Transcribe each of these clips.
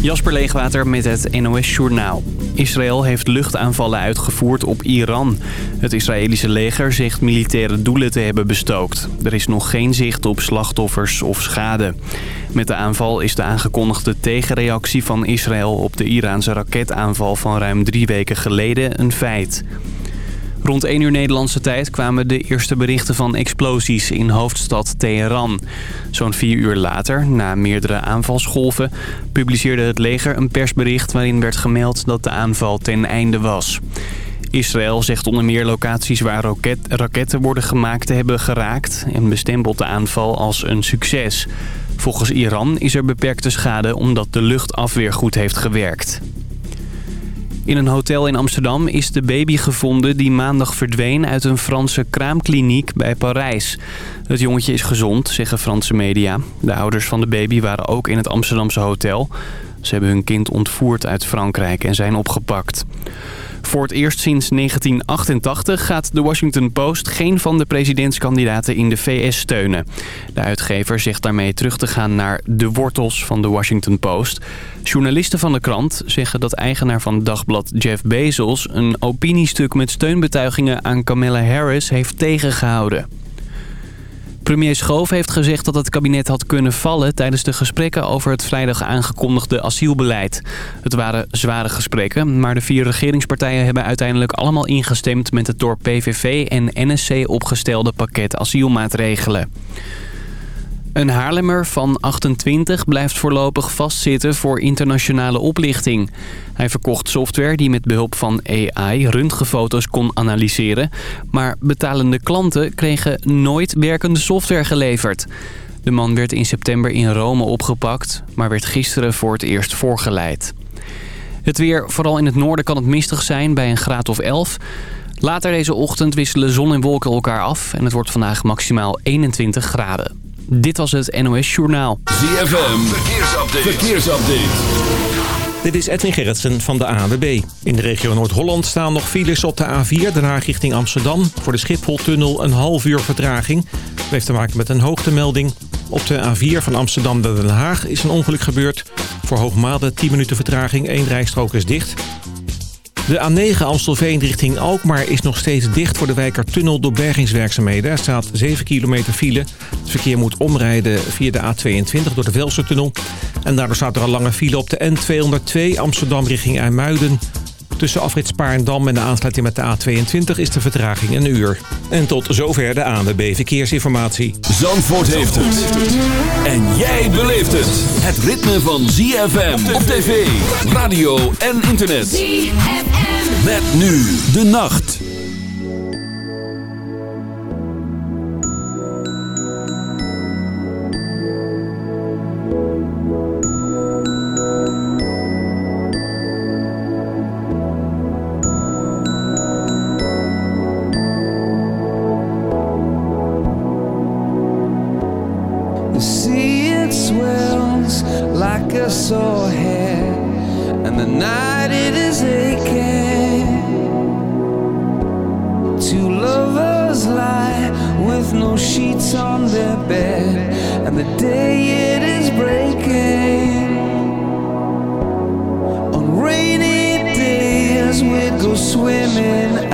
Jasper Leegwater met het NOS Journaal. Israël heeft luchtaanvallen uitgevoerd op Iran. Het Israëlische leger zegt militaire doelen te hebben bestookt. Er is nog geen zicht op slachtoffers of schade. Met de aanval is de aangekondigde tegenreactie van Israël... op de Iraanse raketaanval van ruim drie weken geleden een feit. Rond 1 uur Nederlandse tijd kwamen de eerste berichten van explosies in hoofdstad Teheran. Zo'n vier uur later, na meerdere aanvalsgolven, publiceerde het leger een persbericht waarin werd gemeld dat de aanval ten einde was. Israël zegt onder meer locaties waar raketten worden gemaakt te hebben geraakt en bestempelt de aanval als een succes. Volgens Iran is er beperkte schade omdat de luchtafweer goed heeft gewerkt. In een hotel in Amsterdam is de baby gevonden die maandag verdween uit een Franse kraamkliniek bij Parijs. Het jongetje is gezond, zeggen Franse media. De ouders van de baby waren ook in het Amsterdamse hotel. Ze hebben hun kind ontvoerd uit Frankrijk en zijn opgepakt. Voor het eerst sinds 1988 gaat de Washington Post geen van de presidentskandidaten in de VS steunen. De uitgever zegt daarmee terug te gaan naar de wortels van de Washington Post. Journalisten van de krant zeggen dat eigenaar van dagblad Jeff Bezos... een opiniestuk met steunbetuigingen aan Kamala Harris heeft tegengehouden. Premier Schoof heeft gezegd dat het kabinet had kunnen vallen... tijdens de gesprekken over het vrijdag aangekondigde asielbeleid. Het waren zware gesprekken, maar de vier regeringspartijen... hebben uiteindelijk allemaal ingestemd met het door PVV en NSC opgestelde pakket asielmaatregelen. Een Haarlemmer van 28 blijft voorlopig vastzitten voor internationale oplichting. Hij verkocht software die met behulp van AI röntgenfoto's kon analyseren... maar betalende klanten kregen nooit werkende software geleverd. De man werd in september in Rome opgepakt, maar werd gisteren voor het eerst voorgeleid. Het weer, vooral in het noorden kan het mistig zijn bij een graad of 11... Later deze ochtend wisselen zon en wolken elkaar af en het wordt vandaag maximaal 21 graden. Dit was het NOS Journaal. ZFM, verkeersupdate. verkeersupdate. Dit is Edwin Gerritsen van de ANWB. In de regio Noord-Holland staan nog files op de A4, Den Haag richting Amsterdam. Voor de Schipholtunnel een half uur vertraging. Dat heeft te maken met een hoogtemelding. Op de A4 van Amsterdam naar Den Haag is een ongeluk gebeurd. Voor Hoogmade 10 minuten vertraging, één rijstrook is dicht. De A9 Amstelveen richting Alkmaar is nog steeds dicht voor de Wijkertunnel door bergingswerkzaamheden. Er staat 7 kilometer file. Het verkeer moet omrijden via de A22 door de Velsertunnel. En daardoor staat er al lange file op de N202 Amsterdam richting IJmuiden. Tussen afrit Spaarndam en de aansluiting met de A22 is de vertraging een uur. En tot zover de ANWB Verkeersinformatie. Zandvoort heeft het. En jij beleeft het. Het ritme van ZFM op tv, radio en internet. ZFM. Met nu de nacht. Go swimming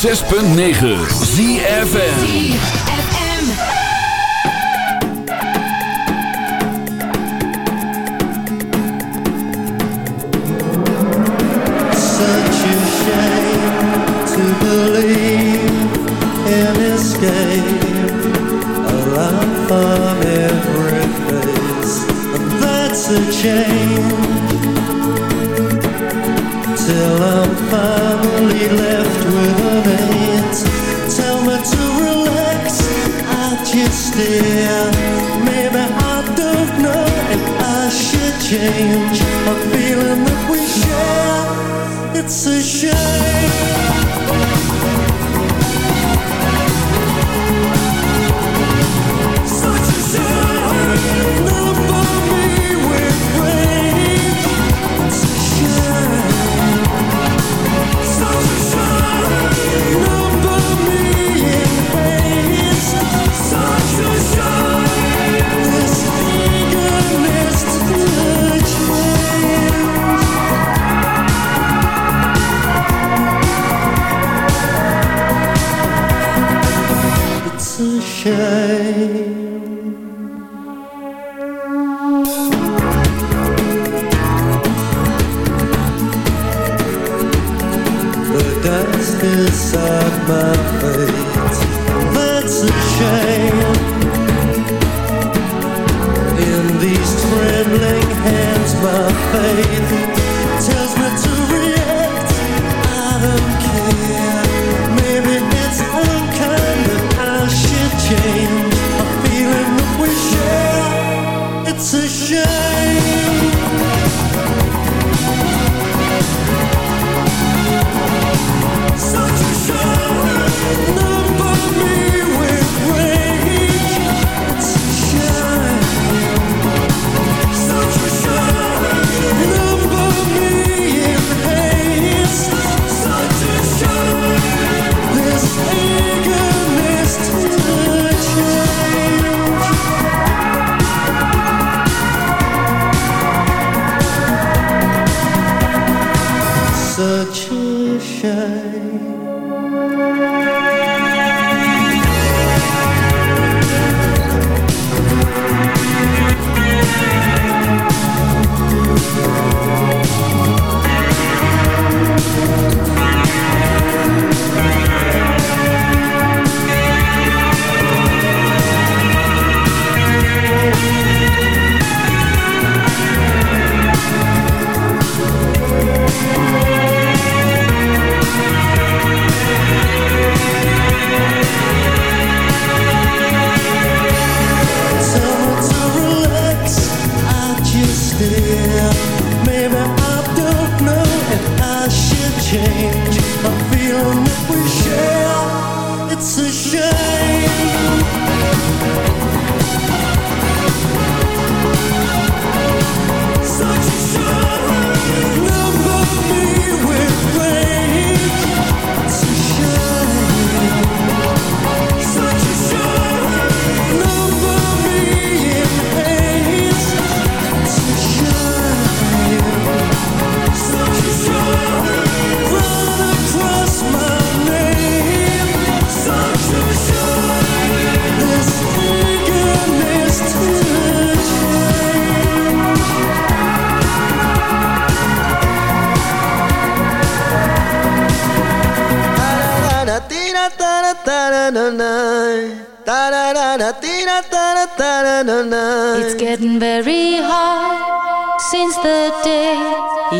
106.9 ZFN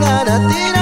na na na na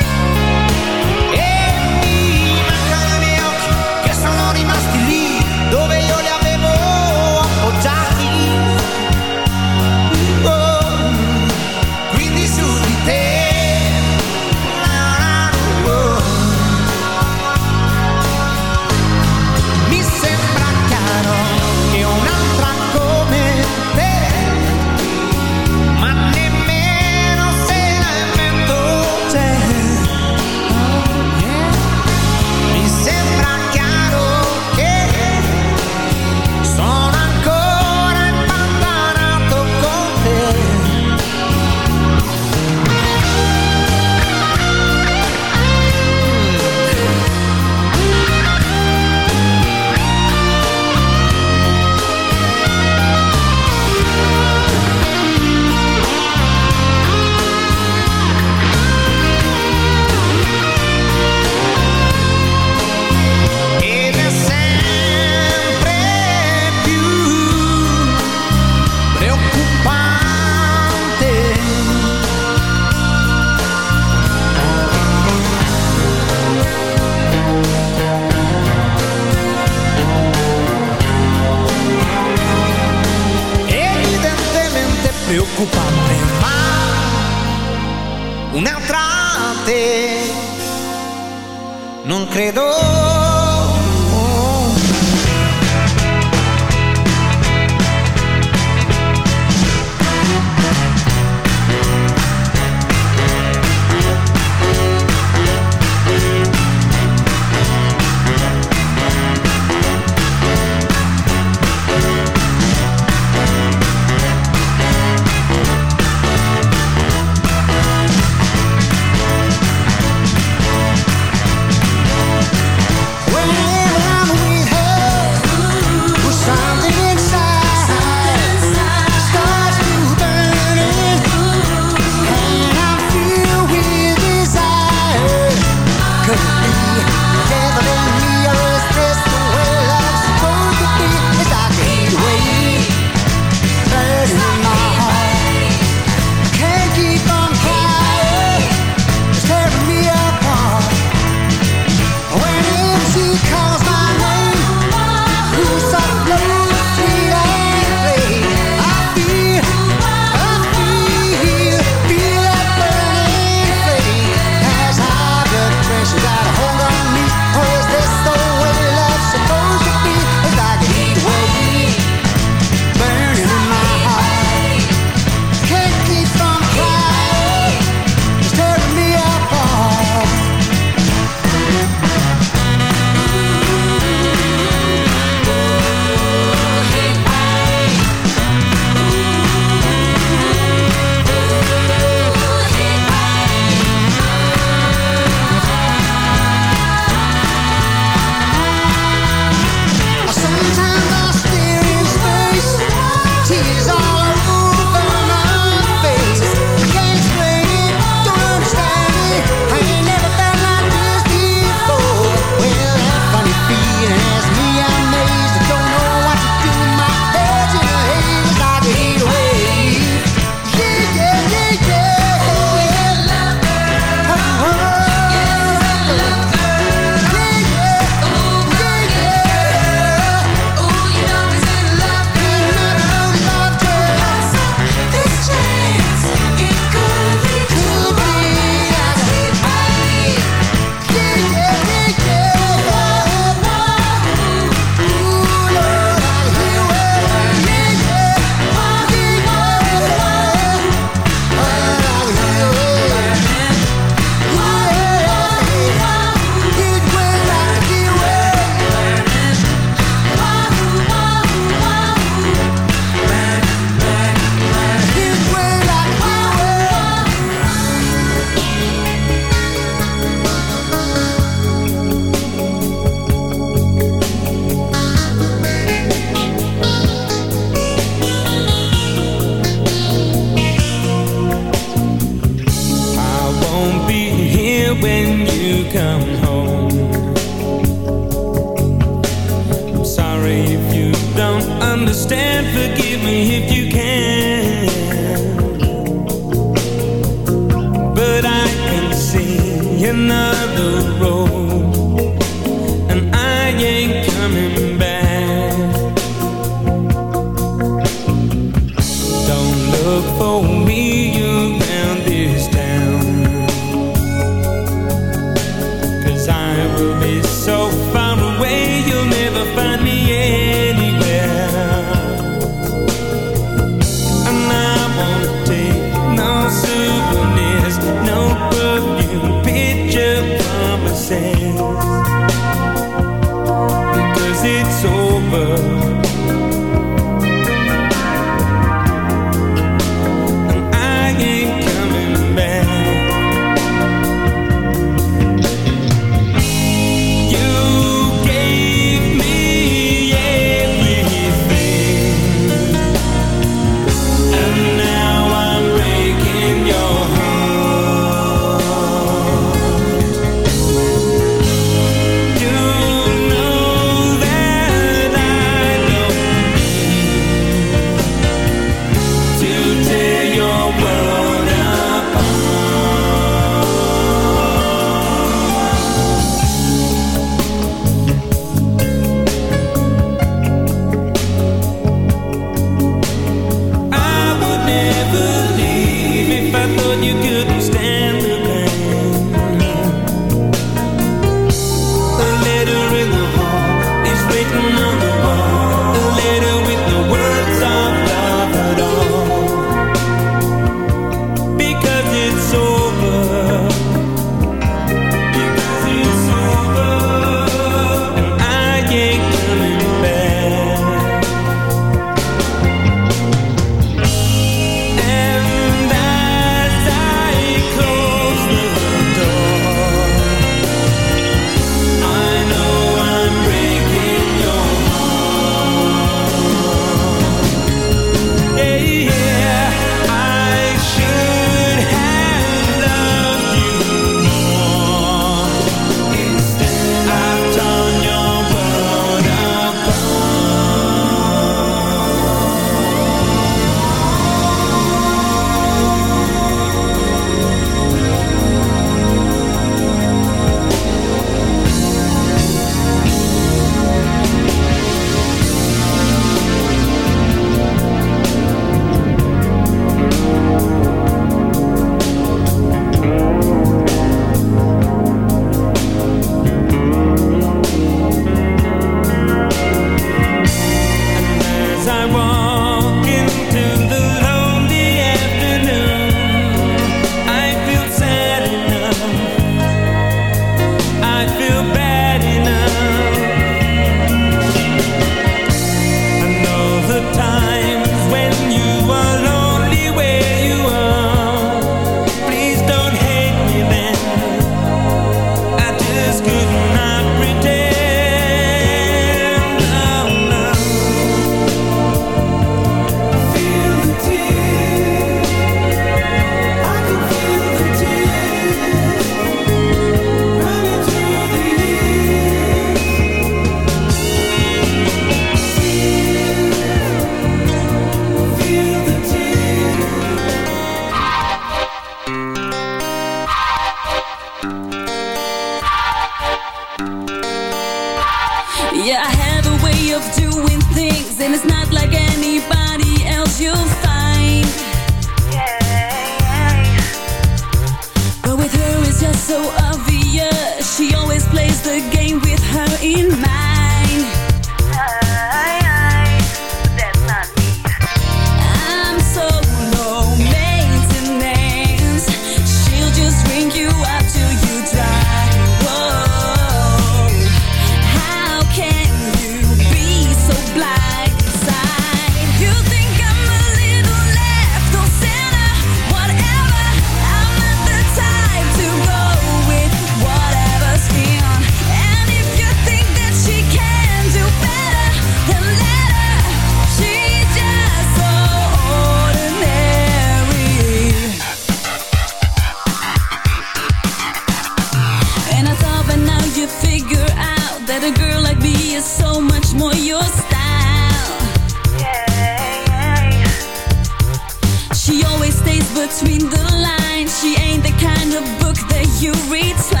you reach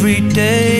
every day.